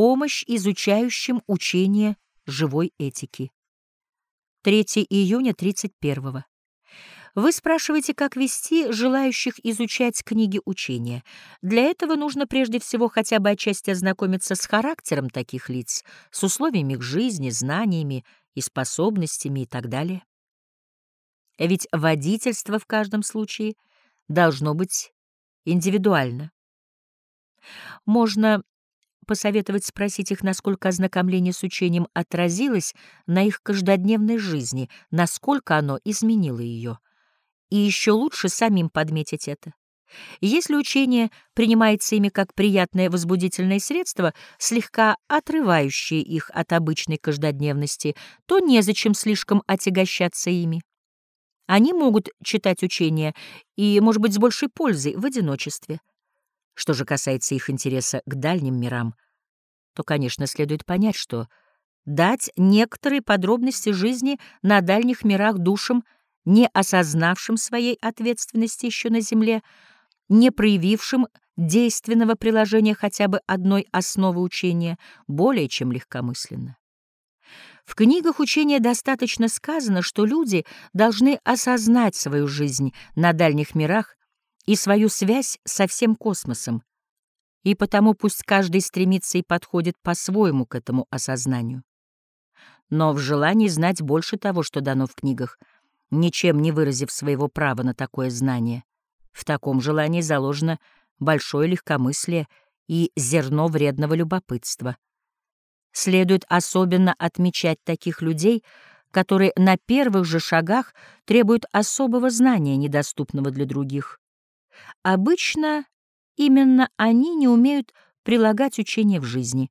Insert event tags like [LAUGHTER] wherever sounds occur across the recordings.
помощь изучающим учение живой этики. 3 июня 31 -го. Вы спрашиваете, как вести желающих изучать книги учения. Для этого нужно прежде всего хотя бы отчасти ознакомиться с характером таких лиц, с условиями их жизни, знаниями и способностями и так далее. Ведь водительство в каждом случае должно быть индивидуально. Можно посоветовать спросить их, насколько ознакомление с учением отразилось на их каждодневной жизни, насколько оно изменило ее и еще лучше самим подметить это. Если учение принимается ими как приятное возбудительное средство, слегка отрывающее их от обычной каждодневности, то незачем слишком отягощаться ими. Они могут читать учения и, может быть, с большей пользой в одиночестве. Что же касается их интереса к дальним мирам, то, конечно, следует понять, что дать некоторые подробности жизни на дальних мирах душам — не осознавшим своей ответственности еще на земле, не проявившим действенного приложения хотя бы одной основы учения, более чем легкомысленно. В книгах учения достаточно сказано, что люди должны осознать свою жизнь на дальних мирах и свою связь со всем космосом, и потому пусть каждый стремится и подходит по-своему к этому осознанию. Но в желании знать больше того, что дано в книгах — ничем не выразив своего права на такое знание. В таком желании заложено большое легкомыслие и зерно вредного любопытства. Следует особенно отмечать таких людей, которые на первых же шагах требуют особого знания, недоступного для других. Обычно именно они не умеют прилагать учение в жизни.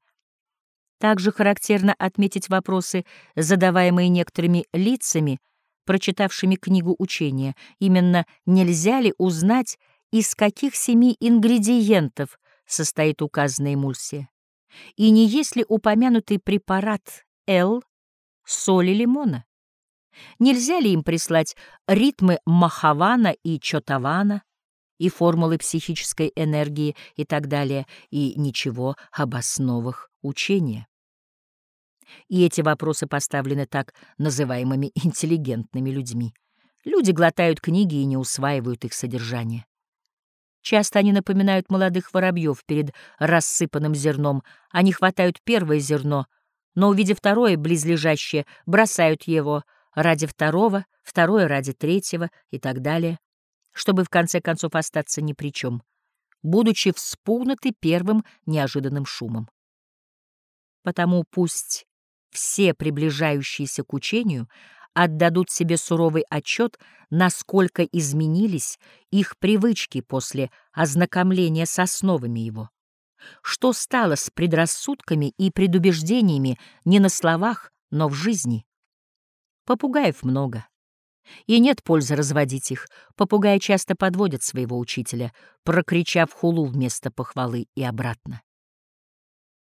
Также характерно отметить вопросы, задаваемые некоторыми лицами, прочитавшими книгу учения, именно нельзя ли узнать, из каких семи ингредиентов состоит указанная эмульсия, и не есть ли упомянутый препарат Л соли лимона. Нельзя ли им прислать ритмы Махавана и Чотавана, и формулы психической энергии и так далее, и ничего об основах учения? и эти вопросы поставлены так называемыми [LAUGHS] интеллигентными людьми. Люди глотают книги и не усваивают их содержание. Часто они напоминают молодых воробьев перед рассыпанным зерном. Они хватают первое зерно, но, увидев второе, близлежащее, бросают его ради второго, второе ради третьего и так далее, чтобы в конце концов остаться ни при чем, будучи вспугнуты первым неожиданным шумом. Потому пусть все приближающиеся к учению отдадут себе суровый отчет, насколько изменились их привычки после ознакомления с основами его. Что стало с предрассудками и предубеждениями не на словах, но в жизни? Попугаев много. И нет пользы разводить их. Попугаи часто подводят своего учителя, прокричав хулу вместо похвалы и обратно.